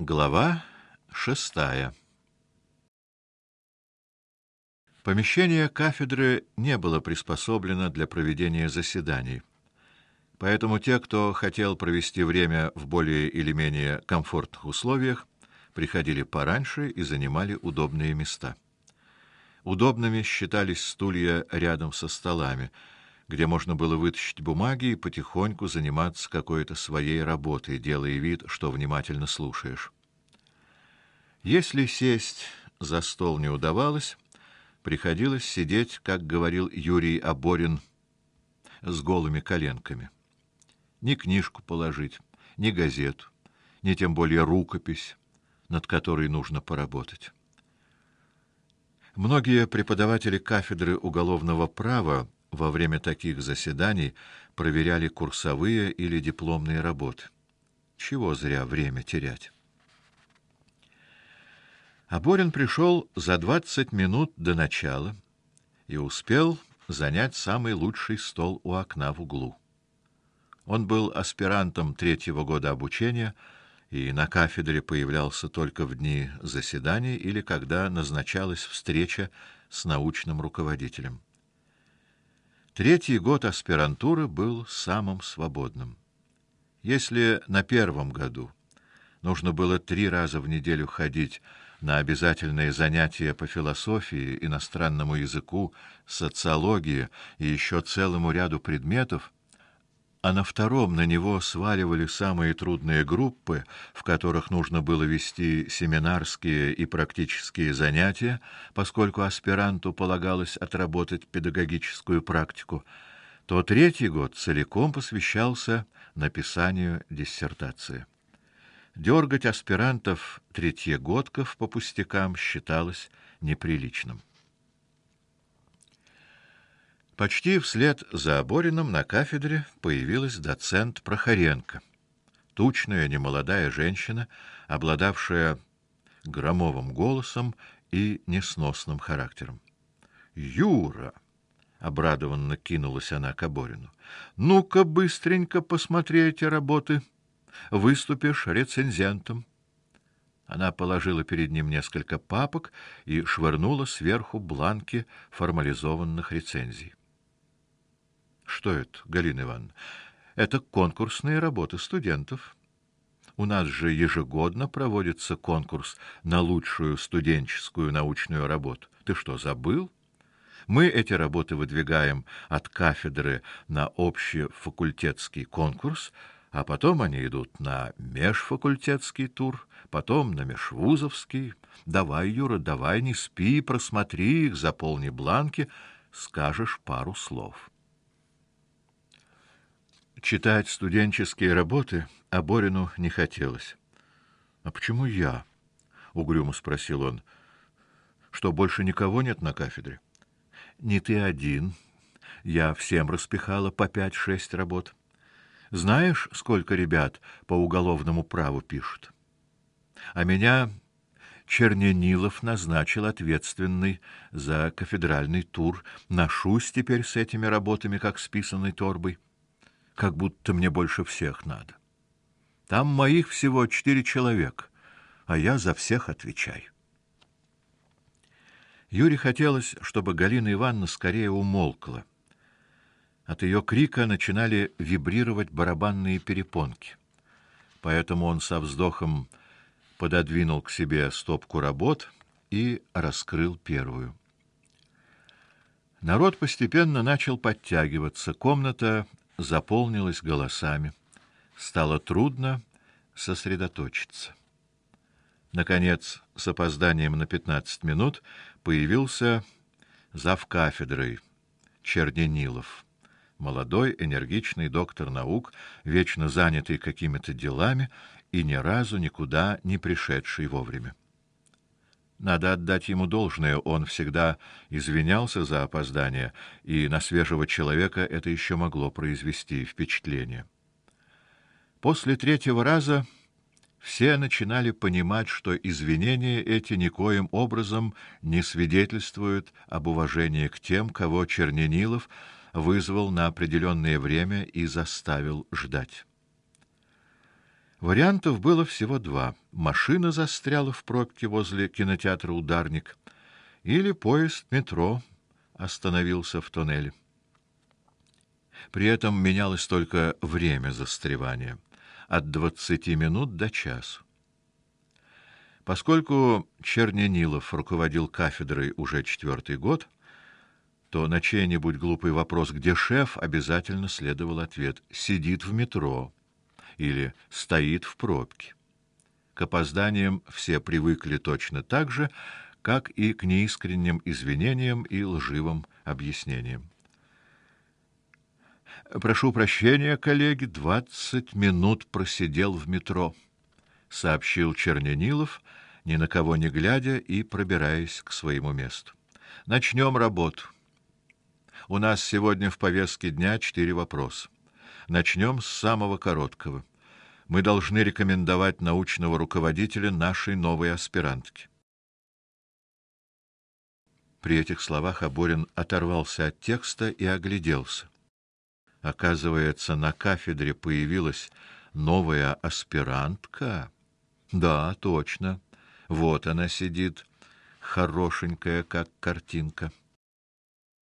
Глава шестая. Помещение кафедры не было приспособлено для проведения заседаний. Поэтому те, кто хотел провести время в более или менее комфортных условиях, приходили пораньше и занимали удобные места. Удобными считались стулья рядом со столами, где можно было вытащить бумаги и потихоньку заниматься какой-то своей работой, делая вид, что внимательно слушаешь. Если сесть за стол не удавалось, приходилось сидеть, как говорил Юрий Аборин, с голыми коленками. Ни книжку положить, ни газету, ни тем более рукопись, над которой нужно поработать. Многие преподаватели кафедры уголовного права во время таких заседаний проверяли курсовые или дипломные работы. Чего зря время терять. А Борин пришел за двадцать минут до начала и успел занять самый лучший стол у окна в углу. Он был аспирантом третьего года обучения и на кафедре появлялся только в дни заседаний или когда назначалась встреча с научным руководителем. Третий год аспирантуры был самым свободным. Если на первом году нужно было три раза в неделю ходить на обязательные занятия по философии, иностранному языку, социологии и еще целому ряду предметов, а на втором на него сваливали самые трудные группы, в которых нужно было вести семинарские и практические занятия, поскольку аспиранту полагалось отработать педагогическую практику, то третий год целиком посвящался написанию диссертации. Дергать аспирантов третьегодков по пустякам считалось неприличным. Почти вслед за Обориным на кафедре появилась доцент Прохоренко, тучная немолодая женщина, обладавшая громовым голосом и несносным характером. Юра, обрадованно кинулась она к Оборину. Ну-ка быстренько посмотри эти работы. Выступишь рецензентом. Она положила перед ним несколько папок и швырнула сверху бланки формализованных рецензий. Что это, Галина Ивановна? Это конкурсные работы студентов. У нас же ежегодно проводится конкурс на лучшую студенческую научную работу. Ты что, забыл? Мы эти работы выдвигаем от кафедры на общефакультетский конкурс, а потом они идут на межфакультетский тур, потом на межвузовский. Давай, Юра, давай, не спи, просмотри их, заполни бланки, скажешь пару слов. Читать студенческие работы Аборину не хотелось. А почему я? угрюмо спросил он. Что больше никого нет на кафедре? Не ты один. Я всем распихала по пять-шесть работ. Знаешь, сколько ребят по уголовному праву пишут? А меня Черненилов назначил ответственный за кафедральный тур. Ношусь теперь с этими работами как с писаной торбой как будто мне больше всех надо. Там моих всего четыре человека, а я за всех отвечаю. Юре хотелось, чтобы Галина Ивановна скорее умолкла. От ее крика начинали вибрировать барабанные перепонки. Поэтому он со вздохом пододвинул к себе стопку работ и раскрыл первую. Народ постепенно начал подтягиваться. Комната заполнилась голосами. Стало трудно сосредоточиться. Наконец, с опозданием на пятнадцать минут появился зав кафедрой Черненилов, молодой энергичный доктор наук, вечно занятый какими-то делами и ни разу никуда не пришедший вовремя. Надо отдать ему должное, он всегда извинялся за опоздание, и на свежего человека это еще могло произвести впечатление. После третьего раза все начинали понимать, что извинения эти никоим образом не свидетельствуют об уважении к тем, кого Черненилов вызвал на определенное время и заставил ждать. Вариантов было всего два: машина застряла в пробке возле кинотеатра Ударник, или поезд метро остановился в тоннеле. При этом менялось только время застревания от двадцати минут до часу. Поскольку Черненилов руководил кафедрой уже четвертый год, то на чей-нибудь глупый вопрос, где шеф, обязательно следовал ответ: сидит в метро или стоит в пробке. К опозданиям все привыкли точно так же, как и к неискренним извинениям и лживым объяснениям. Прошу прощения, коллеги, двадцать минут просидел в метро, сообщил Черненилов, ни на кого не глядя и пробираясь к своему месту. Начнем работу. У нас сегодня в повестке дня четыре вопроса. Начнем с самого короткого. Мы должны рекомендовать научного руководителя нашей новой аспирантки. При этих словах Аборин оторвался от текста и огляделся. Оказывается, на кафедре появилась новая аспирантка. Да, точно. Вот она сидит, хорошенькая, как картинка.